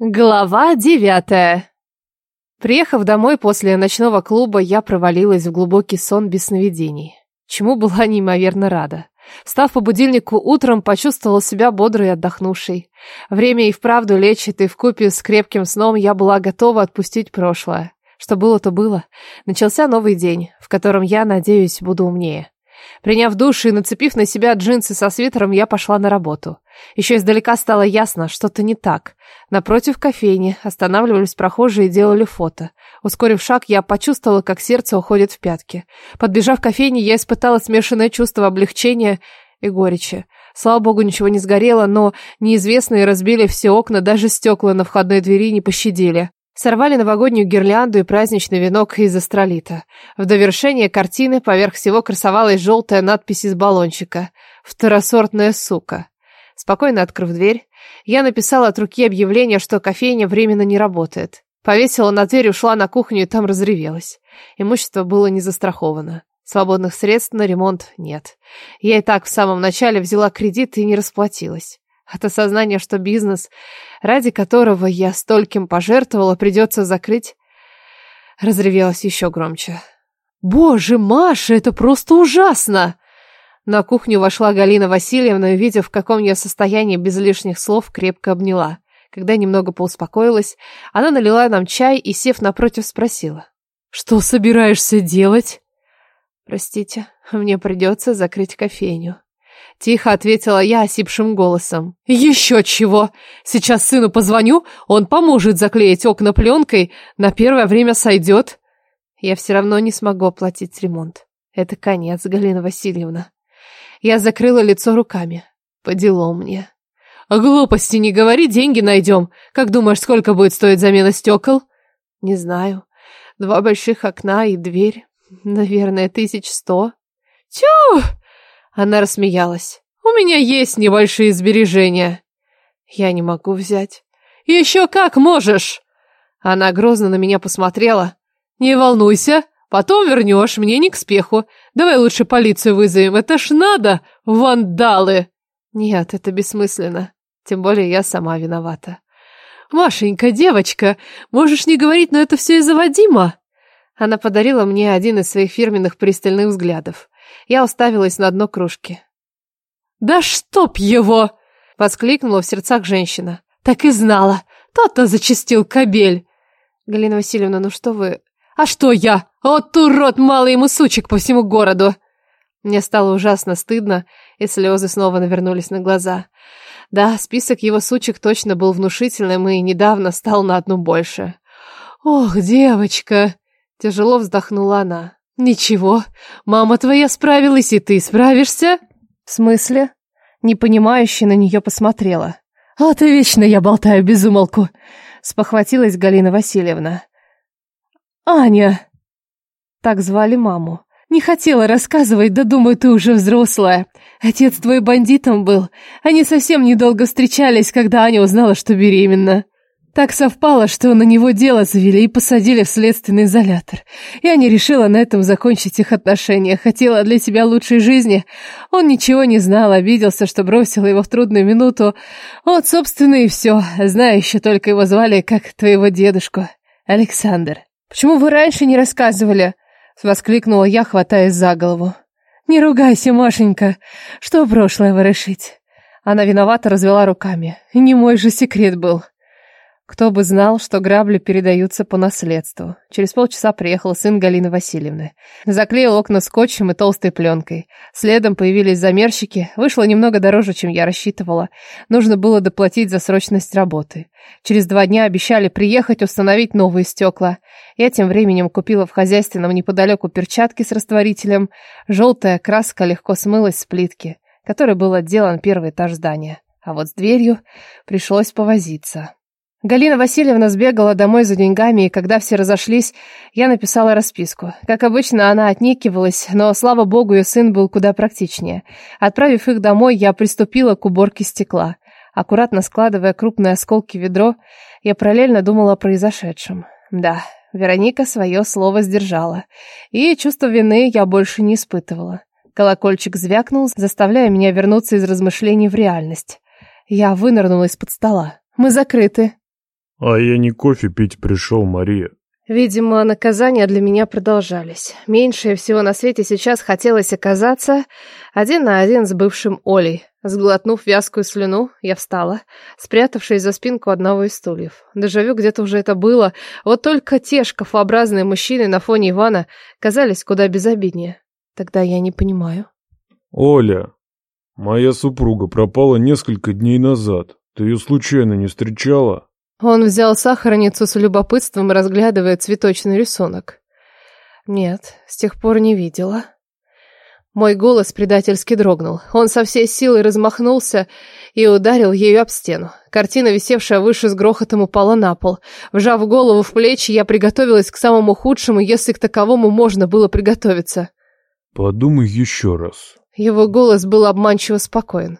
Глава девятая. Приехав домой после ночного клуба, я провалилась в глубокий сон без сновидений, чему была неимоверно рада. Встав по будильнику утром, почувствовала себя бодрой и отдохнувшей. Время и вправду лечит, и вкупе с крепким сном я была готова отпустить прошлое. Что было, то было. Начался новый день, в котором я, надеюсь, буду умнее. Приняв душ и нацепив на себя джинсы со свитером, я пошла на работу. Еще издалека стало ясно, что-то не так. Напротив кофейни останавливались прохожие и делали фото. Ускорив шаг, я почувствовала, как сердце уходит в пятки. Подбежав к кофейне, я испытала смешанное чувство облегчения и горечи. Слава богу, ничего не сгорело, но неизвестные разбили все окна, даже стекла на входной двери не пощадили. Сорвали новогоднюю гирлянду и праздничный венок из астролита. В довершение картины поверх всего красовалась желтая надпись из баллончика «Второсортная сука». Спокойно открыв дверь, я написала от руки объявление, что кофейня временно не работает. Повесила на дверь, ушла на кухню и там разревелась. Имущество было не застраховано. Свободных средств на ремонт нет. Я и так в самом начале взяла кредит и не расплатилась. От осознания, что бизнес, ради которого я стольким пожертвовала, придется закрыть, разревелась еще громче. «Боже, Маша, это просто ужасно!» На кухню вошла Галина Васильевна увидев, в каком я состоянии, без лишних слов, крепко обняла. Когда немного поуспокоилась, она налила нам чай и, сев напротив, спросила. «Что собираешься делать?» «Простите, мне придется закрыть кофейню». Тихо ответила я осипшим голосом. «Еще чего! Сейчас сыну позвоню, он поможет заклеить окна пленкой, на первое время сойдет». Я все равно не смогу оплатить ремонт. Это конец, Галина Васильевна. Я закрыла лицо руками. По делу мне. Глупости не говори, деньги найдем. Как думаешь, сколько будет стоить замена стекол? Не знаю. Два больших окна и дверь. Наверное, тысяч сто. Тю! Она рассмеялась. У меня есть небольшие сбережения. Я не могу взять. Еще как можешь! Она грозно на меня посмотрела. Не волнуйся, потом вернешь, мне не к спеху. Давай лучше полицию вызовем, это ж надо, вандалы! Нет, это бессмысленно. Тем более я сама виновата. Машенька, девочка, можешь не говорить, но это все из-за Вадима. Она подарила мне один из своих фирменных пристальных взглядов. Я уставилась на дно кружки. «Да чтоб его!» — воскликнула в сердцах женщина. «Так и знала! Тот-то зачистил кобель!» «Галина Васильевна, ну что вы...» «А что я? Вот урод малый ему сучек по всему городу!» Мне стало ужасно стыдно, и слезы снова навернулись на глаза. Да, список его сучек точно был внушительным и недавно стал на одну больше. «Ох, девочка!» — тяжело вздохнула она. «Ничего, мама твоя справилась, и ты справишься?» «В смысле?» Непонимающе на нее посмотрела. «А ты вечно я болтаю без умолку!» Спохватилась Галина Васильевна. «Аня!» Так звали маму. «Не хотела рассказывать, да думаю, ты уже взрослая. Отец твой бандитом был. Они совсем недолго встречались, когда Аня узнала, что беременна. Так совпало, что на него дело завели и посадили в следственный изолятор. Я не решила на этом закончить их отношения. Хотела для тебя лучшей жизни. Он ничего не знал, обиделся, что бросила его в трудную минуту. Вот, собственно, и все. Знаю, еще только его звали, как твоего дедушку. Александр. «Почему вы раньше не рассказывали?» Воскликнула я, хватаясь за голову. «Не ругайся, Машенька. Что прошлое ворошить?» Она виновато развела руками. «Не мой же секрет был». Кто бы знал, что грабли передаются по наследству. Через полчаса приехал сын Галины Васильевны. Заклеил окна скотчем и толстой пленкой. Следом появились замерщики. Вышло немного дороже, чем я рассчитывала. Нужно было доплатить за срочность работы. Через два дня обещали приехать установить новые стекла. Я тем временем купила в хозяйственном неподалеку перчатки с растворителем. Желтая краска легко смылась с плитки, которой был отделан первый этаж здания. А вот с дверью пришлось повозиться. Галина Васильевна сбегала домой за деньгами, и когда все разошлись, я написала расписку. Как обычно, она отнекивалась, но, слава богу, ее сын был куда практичнее. Отправив их домой, я приступила к уборке стекла. Аккуратно складывая крупные осколки в ведро, я параллельно думала о произошедшем. Да, Вероника свое слово сдержала. И чувство вины я больше не испытывала. Колокольчик звякнул, заставляя меня вернуться из размышлений в реальность. Я вынырнула из-под стола. «Мы закрыты», А я не кофе пить пришел, Мария. Видимо, наказания для меня продолжались. Меньше всего на свете сейчас хотелось оказаться один на один с бывшим Олей. Сглотнув вязкую слюну, я встала, спрятавшись за спинку одного из стульев. Дежавю где-то уже это было, вот только те шкафообразные мужчины на фоне Ивана казались куда безобиднее. Тогда я не понимаю. Оля, моя супруга пропала несколько дней назад. Ты ее случайно не встречала? Он взял сахарницу с любопытством, разглядывая цветочный рисунок. Нет, с тех пор не видела. Мой голос предательски дрогнул. Он со всей силой размахнулся и ударил ею об стену. Картина, висевшая выше, с грохотом упала на пол. Вжав голову в плечи, я приготовилась к самому худшему, если к таковому можно было приготовиться. Подумай еще раз. Его голос был обманчиво спокоен.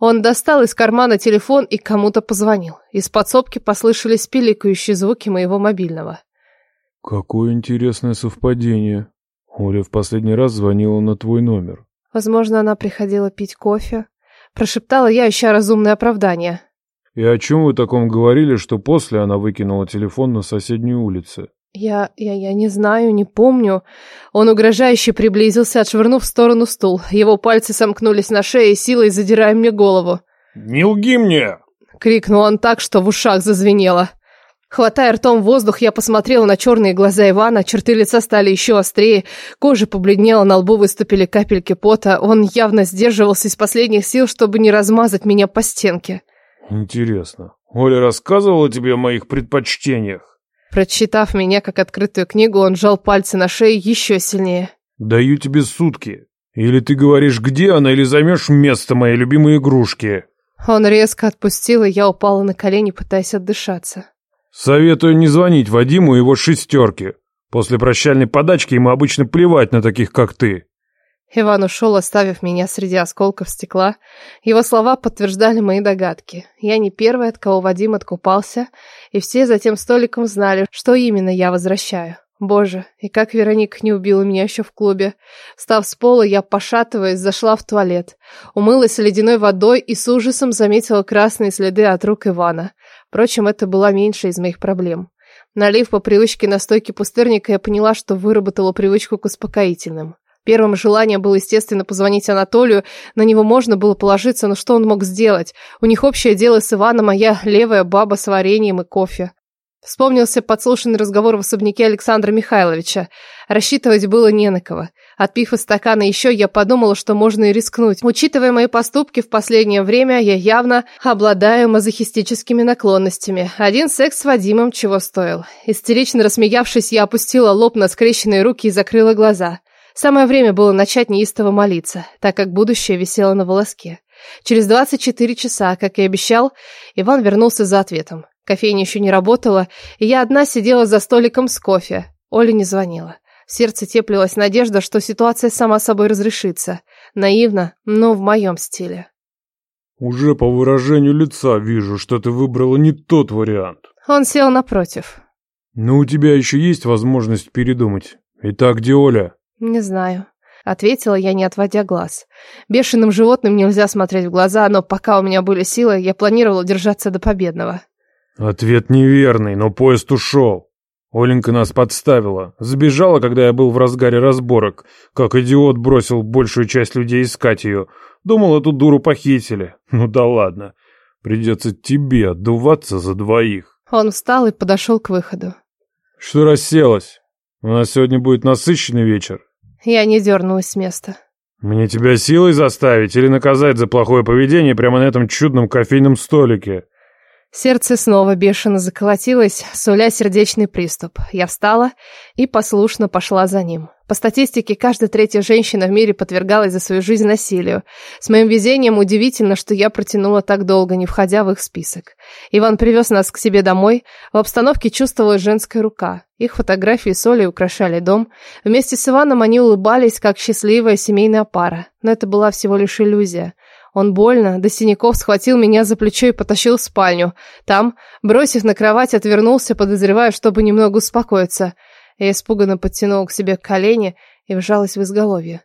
Он достал из кармана телефон и кому-то позвонил. Из подсобки послышались пиликающие звуки моего мобильного. Какое интересное совпадение. Оля в последний раз звонила на твой номер. Возможно, она приходила пить кофе. Прошептала я, ища разумное оправдание. И о чем вы таком говорили, что после она выкинула телефон на соседней улице? Я, я, я не знаю, не помню. Он угрожающе приблизился, отшвырнув в сторону стул. Его пальцы сомкнулись на шее, силой задирая мне голову. «Не лги мне!» — крикнул он так, что в ушах зазвенело. Хватая ртом воздух, я посмотрела на черные глаза Ивана, черты лица стали еще острее, кожа побледнела, на лбу выступили капельки пота. Он явно сдерживался из последних сил, чтобы не размазать меня по стенке. «Интересно, Оля рассказывала тебе о моих предпочтениях?» Прочитав меня как открытую книгу, он сжал пальцы на шее еще сильнее. «Даю тебе сутки. Или ты говоришь, где она, или займешь место моей любимой игрушки». Он резко отпустил, и я упала на колени, пытаясь отдышаться. «Советую не звонить Вадиму и его шестерке. После прощальной подачки ему обычно плевать на таких, как ты». Иван ушел, оставив меня среди осколков стекла. Его слова подтверждали мои догадки. Я не первая, от кого Вадим откупался, и все за тем столиком знали, что именно я возвращаю. Боже, и как Вероника не убила меня еще в клубе. Встав с пола, я, пошатываясь, зашла в туалет. Умылась ледяной водой и с ужасом заметила красные следы от рук Ивана. Впрочем, это была меньшая из моих проблем. Налив по привычке настойки пустырника, я поняла, что выработала привычку к успокоительным. Первым желанием было, естественно, позвонить Анатолию. На него можно было положиться, но что он мог сделать? У них общее дело с Иваном, а я левая баба с вареньем и кофе. Вспомнился подслушанный разговор в особняке Александра Михайловича. Рассчитывать было не на кого. Отпив из стакана еще, я подумала, что можно и рискнуть. Учитывая мои поступки в последнее время, я явно обладаю мазохистическими наклонностями. Один секс с Вадимом чего стоил. Истерично рассмеявшись, я опустила лоб на скрещенные руки и закрыла глаза. Самое время было начать неистово молиться, так как будущее висело на волоске. Через 24 часа, как и обещал, Иван вернулся за ответом. Кофейня еще не работала, и я одна сидела за столиком с кофе. Оля не звонила. В сердце теплилась надежда, что ситуация сама собой разрешится. Наивно, но в моем стиле. «Уже по выражению лица вижу, что ты выбрала не тот вариант». Он сел напротив. «Но у тебя еще есть возможность передумать. Итак, где Оля?» «Не знаю», — ответила я, не отводя глаз. Бешеным животным нельзя смотреть в глаза, но пока у меня были силы, я планировала держаться до победного. «Ответ неверный, но поезд ушел. Оленька нас подставила. Сбежала, когда я был в разгаре разборок. Как идиот бросил большую часть людей искать ее. Думал, эту дуру похитили. Ну да ладно. Придется тебе отдуваться за двоих». Он встал и подошел к выходу. «Что расселась?» У нас сегодня будет насыщенный вечер. Я не дернулась с места. Мне тебя силой заставить или наказать за плохое поведение прямо на этом чудном кофейном столике? Сердце снова бешено заколотилось, суля сердечный приступ. Я встала и послушно пошла за ним. По статистике, каждая третья женщина в мире подвергалась за свою жизнь насилию. С моим везением удивительно, что я протянула так долго, не входя в их список. Иван привез нас к себе домой. В обстановке чувствовалась женская рука. Их фотографии с Олей украшали дом. Вместе с Иваном они улыбались, как счастливая семейная пара. Но это была всего лишь иллюзия. Он больно, до синяков схватил меня за плечо и потащил в спальню. Там, бросив на кровать, отвернулся, подозревая, чтобы немного успокоиться. Я испуганно подтянул к себе колени и вжалась в изголовье.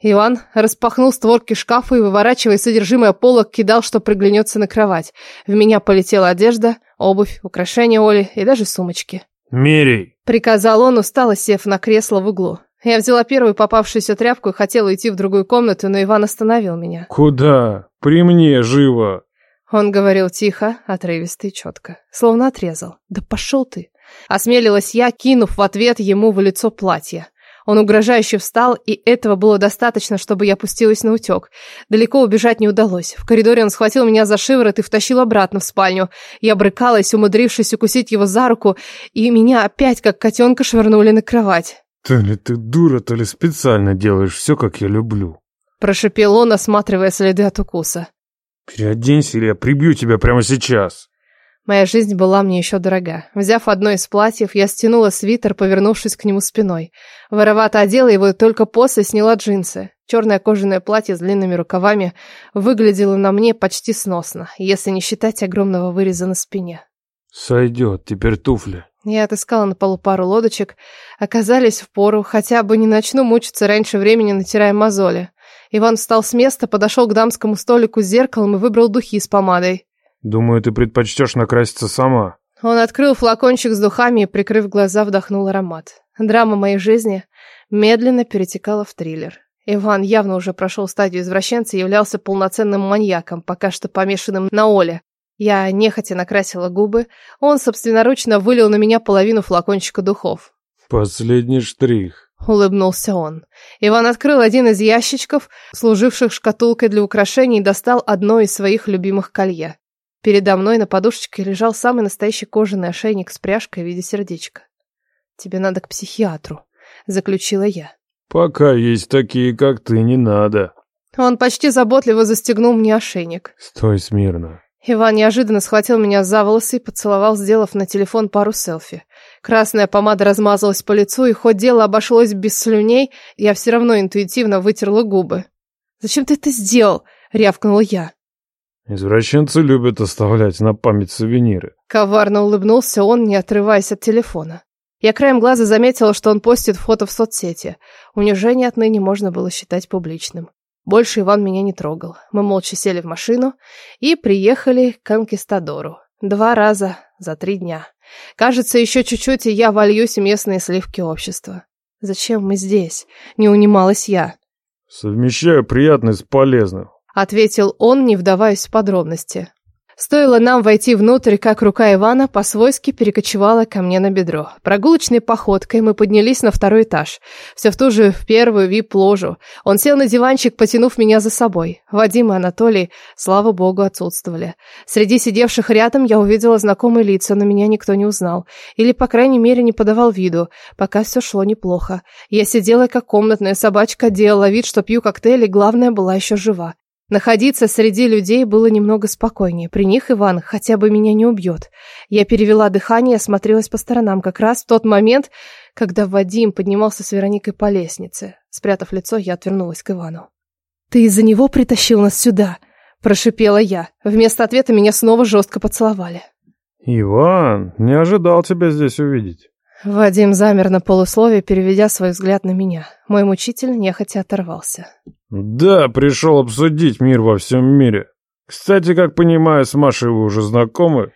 Иван распахнул створки шкафа и, выворачивая содержимое полок, кидал, что приглянется на кровать. В меня полетела одежда, Обувь, украшения Оли и даже сумочки. «Мерей!» — приказал он, устало сев на кресло в углу. Я взяла первую попавшуюся тряпку и хотела идти в другую комнату, но Иван остановил меня. «Куда? При мне, живо!» Он говорил тихо, отрывисто и четко, словно отрезал. «Да пошел ты!» Осмелилась я, кинув в ответ ему в лицо платье. Он угрожающе встал, и этого было достаточно, чтобы я пустилась на утек. Далеко убежать не удалось. В коридоре он схватил меня за шиворот и втащил обратно в спальню. Я брыкалась, умудрившись укусить его за руку, и меня опять, как котенка, швырнули на кровать. «То ли ты дура, то ли специально делаешь все, как я люблю», Прошипел он, осматривая следы от укуса. «Переоденься, или я прибью тебя прямо сейчас». Моя жизнь была мне еще дорога. Взяв одно из платьев, я стянула свитер, повернувшись к нему спиной. Воровато одела его и только после сняла джинсы. Черное кожаное платье с длинными рукавами выглядело на мне почти сносно, если не считать огромного выреза на спине. «Сойдет, теперь туфли». Я отыскала на полу пару лодочек, оказались в пору, хотя бы не начну мучиться раньше времени, натирая мозоли. Иван встал с места, подошел к дамскому столику с зеркалом и выбрал духи с помадой. «Думаю, ты предпочтешь накраситься сама». Он открыл флакончик с духами и, прикрыв глаза, вдохнул аромат. Драма моей жизни медленно перетекала в триллер. Иван явно уже прошел стадию извращенца и являлся полноценным маньяком, пока что помешанным на Оле. Я нехотя накрасила губы, он собственноручно вылил на меня половину флакончика духов. «Последний штрих», — улыбнулся он. Иван открыл один из ящичков, служивших шкатулкой для украшений, и достал одно из своих любимых колье. Передо мной на подушечке лежал самый настоящий кожаный ошейник с пряжкой в виде сердечка. «Тебе надо к психиатру», — заключила я. «Пока есть такие, как ты, не надо». Он почти заботливо застегнул мне ошейник. «Стой смирно». Иван неожиданно схватил меня за волосы и поцеловал, сделав на телефон пару селфи. Красная помада размазалась по лицу, и хоть дело обошлось без слюней, я все равно интуитивно вытерла губы. «Зачем ты это сделал?» — рявкнула я. Извращенцы любят оставлять на память сувениры. Коварно улыбнулся он, не отрываясь от телефона. Я краем глаза заметила, что он постит фото в соцсети. Унижение отныне можно было считать публичным. Больше Иван меня не трогал. Мы молча сели в машину и приехали к Конкистадору. Два раза за три дня. Кажется, еще чуть-чуть, и я вольюсь в местные сливки общества. Зачем мы здесь? Не унималась я. Совмещаю приятное с полезным ответил он, не вдаваясь в подробности. Стоило нам войти внутрь, как рука Ивана по-свойски перекочевала ко мне на бедро. Прогулочной походкой мы поднялись на второй этаж. Все в ту же в первую вип-ложу. Он сел на диванчик, потянув меня за собой. Вадим и Анатолий, слава богу, отсутствовали. Среди сидевших рядом я увидела знакомые лица, но меня никто не узнал. Или, по крайней мере, не подавал виду. Пока все шло неплохо. Я сидела, как комнатная собачка, делала вид, что пью коктейль, и главное, была еще жива. Находиться среди людей было немного спокойнее. При них Иван хотя бы меня не убьет. Я перевела дыхание и осмотрелась по сторонам как раз в тот момент, когда Вадим поднимался с Вероникой по лестнице. Спрятав лицо, я отвернулась к Ивану. «Ты из-за него притащил нас сюда?» – прошипела я. Вместо ответа меня снова жестко поцеловали. «Иван, не ожидал тебя здесь увидеть». Вадим замер на полусловие, переведя свой взгляд на меня. Мой мучитель нехотя оторвался. «Да, пришел обсудить мир во всем мире. Кстати, как понимаю, с Машей вы уже знакомы?»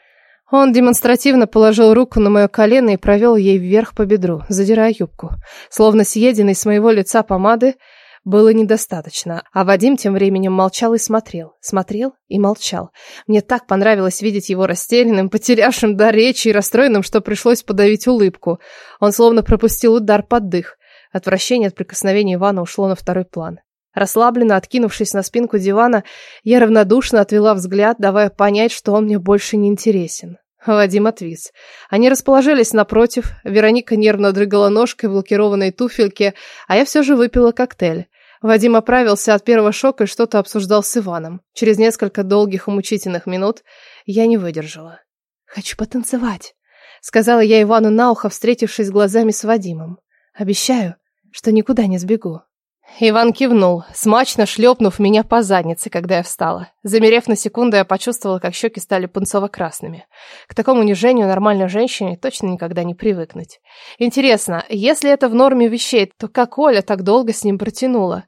Он демонстративно положил руку на мое колено и провел ей вверх по бедру, задирая юбку. Словно съеденной с моего лица помады было недостаточно, а Вадим тем временем молчал и смотрел, смотрел и молчал. Мне так понравилось видеть его растерянным, потерявшим дар речи и расстроенным, что пришлось подавить улыбку. Он словно пропустил удар под дых. Отвращение от прикосновения Ивана ушло на второй план. Расслабленно откинувшись на спинку дивана, я равнодушно отвела взгляд, давая понять, что он мне больше не интересен. Вадим отвис. Они расположились напротив, Вероника нервно дрыгала ножкой в лакированной туфельке, а я все же выпила коктейль. Вадим оправился от первого шока и что-то обсуждал с Иваном. Через несколько долгих и мучительных минут я не выдержала. «Хочу потанцевать», — сказала я Ивану на ухо, встретившись глазами с Вадимом. «Обещаю, что никуда не сбегу». Иван кивнул, смачно шлепнув меня по заднице, когда я встала. Замерев на секунду, я почувствовала, как щеки стали пунцово-красными. К такому унижению нормальной женщине точно никогда не привыкнуть. Интересно, если это в норме вещей, то как Оля так долго с ним протянула?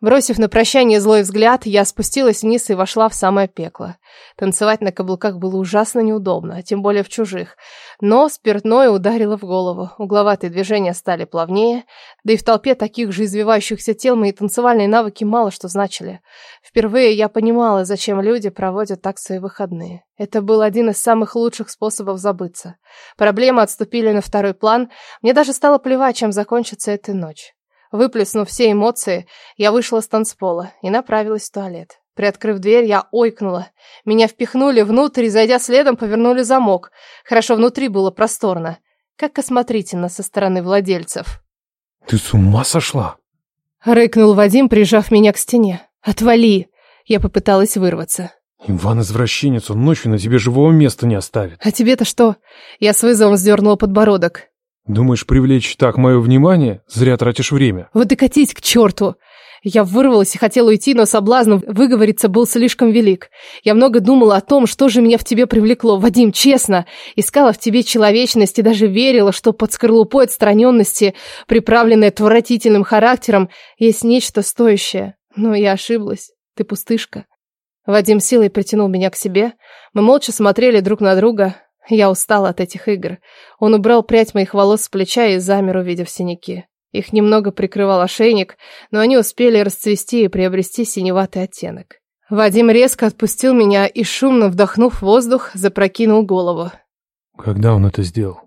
Бросив на прощание злой взгляд, я спустилась вниз и вошла в самое пекло. Танцевать на каблуках было ужасно неудобно, тем более в чужих. Но спиртное ударило в голову, угловатые движения стали плавнее, да и в толпе таких же извивающихся тел мои танцевальные навыки мало что значили. Впервые я понимала, зачем люди проводят так свои выходные. Это был один из самых лучших способов забыться. Проблемы отступили на второй план, мне даже стало плевать, чем закончится эта ночь. Выплеснув все эмоции, я вышла с танцпола и направилась в туалет. Приоткрыв дверь, я ойкнула. Меня впихнули внутрь и, зайдя следом, повернули замок. Хорошо, внутри было просторно. Как осмотрительно со стороны владельцев. «Ты с ума сошла?» Рыкнул Вадим, прижав меня к стене. «Отвали!» Я попыталась вырваться. «Иван-извращенец, он ночью на тебе живого места не оставит». «А тебе-то что?» Я с вызовом сдернула подбородок. Думаешь, привлечь так мое внимание? Зря тратишь время. Вот и катись к черту. Я вырвалась и хотела уйти, но соблазн выговориться был слишком велик. Я много думала о том, что же меня в тебе привлекло. Вадим, честно, искала в тебе человечность и даже верила, что под скорлупой отстраненности, приправленной отвратительным характером, есть нечто стоящее. Но я ошиблась. Ты пустышка. Вадим силой притянул меня к себе. Мы молча смотрели друг на друга. Я устала от этих игр. Он убрал прядь моих волос с плеча и замер, увидев синяки. Их немного прикрывал ошейник, но они успели расцвести и приобрести синеватый оттенок. Вадим резко отпустил меня и, шумно вдохнув воздух, запрокинул голову. «Когда он это сделал?»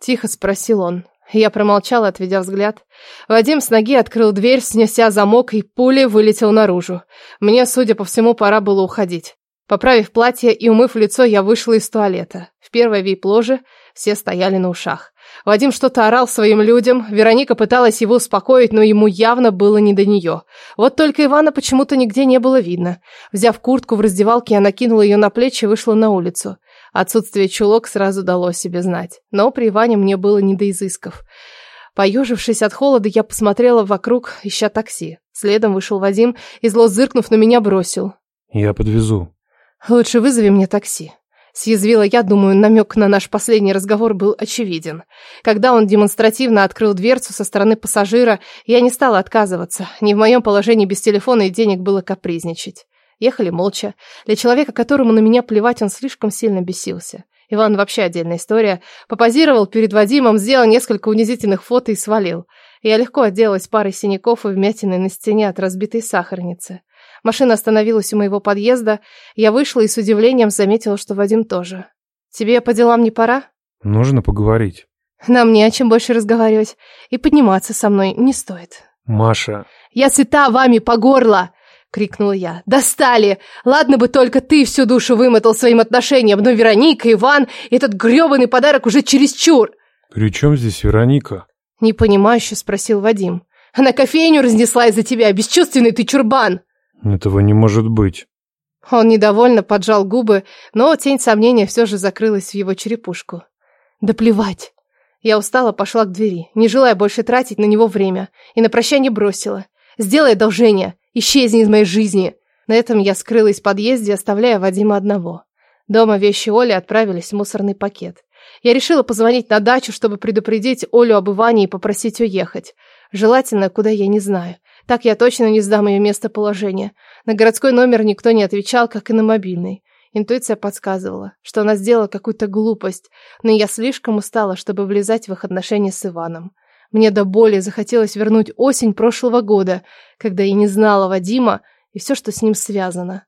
Тихо спросил он. Я промолчала, отведя взгляд. Вадим с ноги открыл дверь, снеся замок, и пулей вылетел наружу. Мне, судя по всему, пора было уходить. Поправив платье и умыв лицо, я вышла из туалета. В первой вип-ложе все стояли на ушах. Вадим что-то орал своим людям, Вероника пыталась его успокоить, но ему явно было не до нее. Вот только Ивана почему-то нигде не было видно. Взяв куртку в раздевалке, я накинула ее на плечи и вышла на улицу. Отсутствие чулок сразу дало себе знать. Но при Иване мне было не до изысков. Поежившись от холода, я посмотрела вокруг, ища такси. Следом вышел Вадим и, зло зыркнув на меня, бросил. «Я подвезу». «Лучше вызови мне такси». Съязвила я, думаю, намек на наш последний разговор был очевиден. Когда он демонстративно открыл дверцу со стороны пассажира, я не стала отказываться. Не в моем положении без телефона и денег было капризничать. Ехали молча. Для человека, которому на меня плевать, он слишком сильно бесился. Иван вообще отдельная история. Попозировал перед Вадимом, сделал несколько унизительных фото и свалил. Я легко отделалась парой синяков и вмятины на стене от разбитой сахарницы. Машина остановилась у моего подъезда. Я вышла и с удивлением заметила, что Вадим тоже. «Тебе по делам не пора?» «Нужно поговорить». «Нам не о чем больше разговаривать. И подниматься со мной не стоит». «Маша...» «Я сыта вами по горло!» — крикнула я. «Достали! Ладно бы только ты всю душу вымотал своим отношением, но Вероника, Иван, этот грёбаный подарок уже чересчур!» «При чем здесь Вероника?» Непонимающе спросил Вадим. «Она кофейню разнесла из-за тебя, бесчувственный ты чурбан!» Этого не может быть. Он недовольно поджал губы, но тень сомнения все же закрылась в его черепушку. Да плевать. Я устала, пошла к двери, не желая больше тратить на него время, и на прощание бросила. Сделай одолжение, исчезни из моей жизни. На этом я скрылась в подъезде, оставляя Вадима одного. Дома вещи Оли отправились в мусорный пакет. Я решила позвонить на дачу, чтобы предупредить Олю об Иване и попросить уехать. Желательно, куда я не знаю. Так я точно не сдам ее местоположение. На городской номер никто не отвечал, как и на мобильный. Интуиция подсказывала, что она сделала какую-то глупость, но я слишком устала, чтобы влезать в их отношения с Иваном. Мне до боли захотелось вернуть осень прошлого года, когда я не знала Вадима и все, что с ним связано.